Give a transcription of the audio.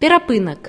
перапынак.